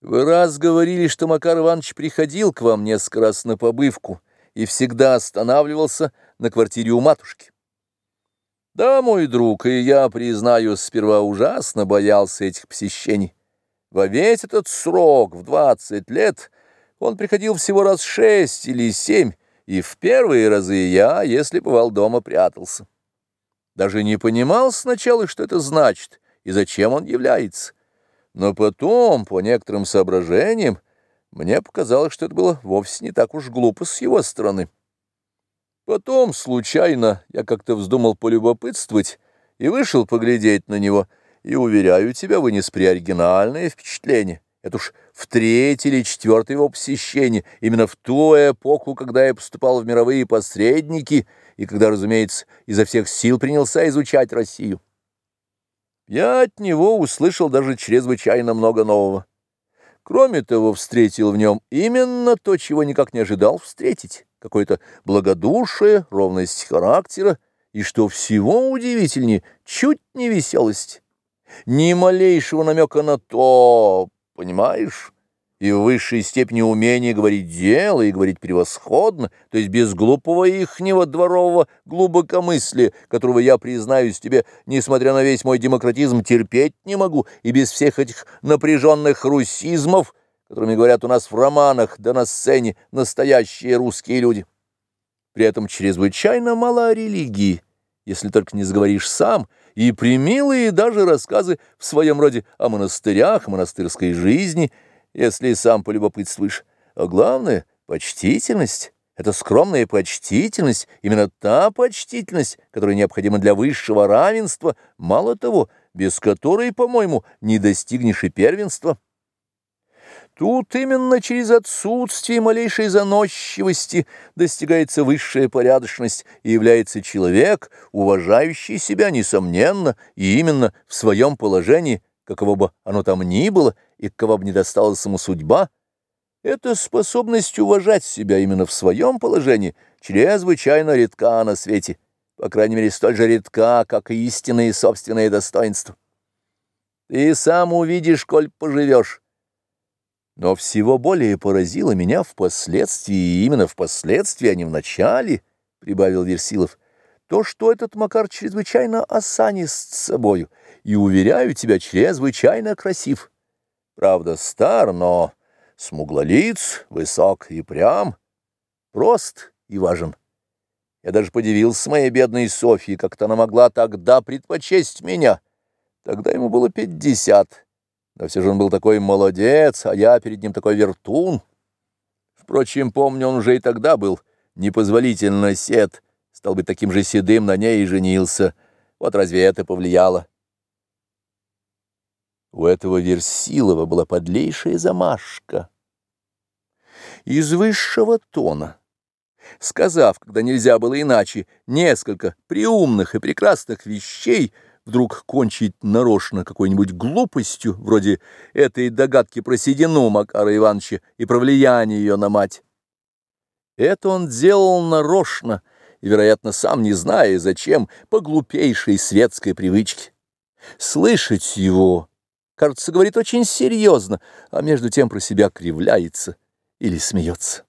Вы раз говорили, что Макар Иванович приходил к вам несколько раз на побывку и всегда останавливался на квартире у матушки. Да, мой друг, и я, признаю, сперва ужасно боялся этих посещений. Во весь этот срок, в двадцать лет, он приходил всего раз шесть или семь, и в первые разы я, если бывал дома, прятался. Даже не понимал сначала, что это значит и зачем он является. Но потом, по некоторым соображениям, мне показалось, что это было вовсе не так уж глупо с его стороны. Потом, случайно, я как-то вздумал полюбопытствовать и вышел поглядеть на него, и, уверяю тебя, вынес приоригинальное впечатление. Это уж в третье или четвертое его посещение, именно в ту эпоху, когда я поступал в мировые посредники и когда, разумеется, изо всех сил принялся изучать Россию. Я от него услышал даже чрезвычайно много нового. Кроме того, встретил в нем именно то, чего никак не ожидал встретить, какое-то благодушие, ровность характера, и, что всего удивительнее, чуть не веселость. Ни малейшего намека на то, понимаешь? И в высшей степени умение говорить дело и говорить превосходно, то есть без глупого ихнего дворового глубокомыслия, которого я, признаюсь тебе, несмотря на весь мой демократизм, терпеть не могу, и без всех этих напряженных русизмов, которыми говорят у нас в романах, да на сцене настоящие русские люди. При этом чрезвычайно мало религии, если только не заговоришь сам, и примилые даже рассказы в своем роде о монастырях, монастырской жизни – если сам полюбопытствуешь. А главное — почтительность. Это скромная почтительность, именно та почтительность, которая необходима для высшего равенства, мало того, без которой, по-моему, не достигнешь и первенства. Тут именно через отсутствие малейшей заносчивости достигается высшая порядочность и является человек, уважающий себя, несомненно, и именно в своем положении, каково бы оно там ни было, и кого бы не досталась ему судьба, эта способность уважать себя именно в своем положении чрезвычайно редка на свете, по крайней мере, столь же редка, как и истинное собственное достоинство. Ты сам увидишь, коль поживешь. Но всего более поразило меня впоследствии, и именно впоследствии, а не в начале, — прибавил Версилов, — то, что этот Макар чрезвычайно осанист с собою, и, уверяю тебя, чрезвычайно красив. Правда, стар, но смуглолиц, высок и прям, прост и важен. Я даже подивился моей бедной Софье, как-то она могла тогда предпочесть меня. Тогда ему было пятьдесят, но все же он был такой молодец, а я перед ним такой вертун. Впрочем, помню, он уже и тогда был непозволительно сед, стал быть таким же седым на ней и женился. Вот разве это повлияло? У этого Версилова была подлейшая замашка. Из высшего тона, сказав, когда нельзя было иначе, несколько приумных и прекрасных вещей, вдруг кончить нарочно какой-нибудь глупостью, вроде этой догадки про седину Макара Ивановича и про влияние ее на мать. Это он делал нарочно, и, вероятно, сам не зная, зачем, по глупейшей светской привычке. Слышать его кажется, говорит очень серьезно, а между тем про себя кривляется или смеется.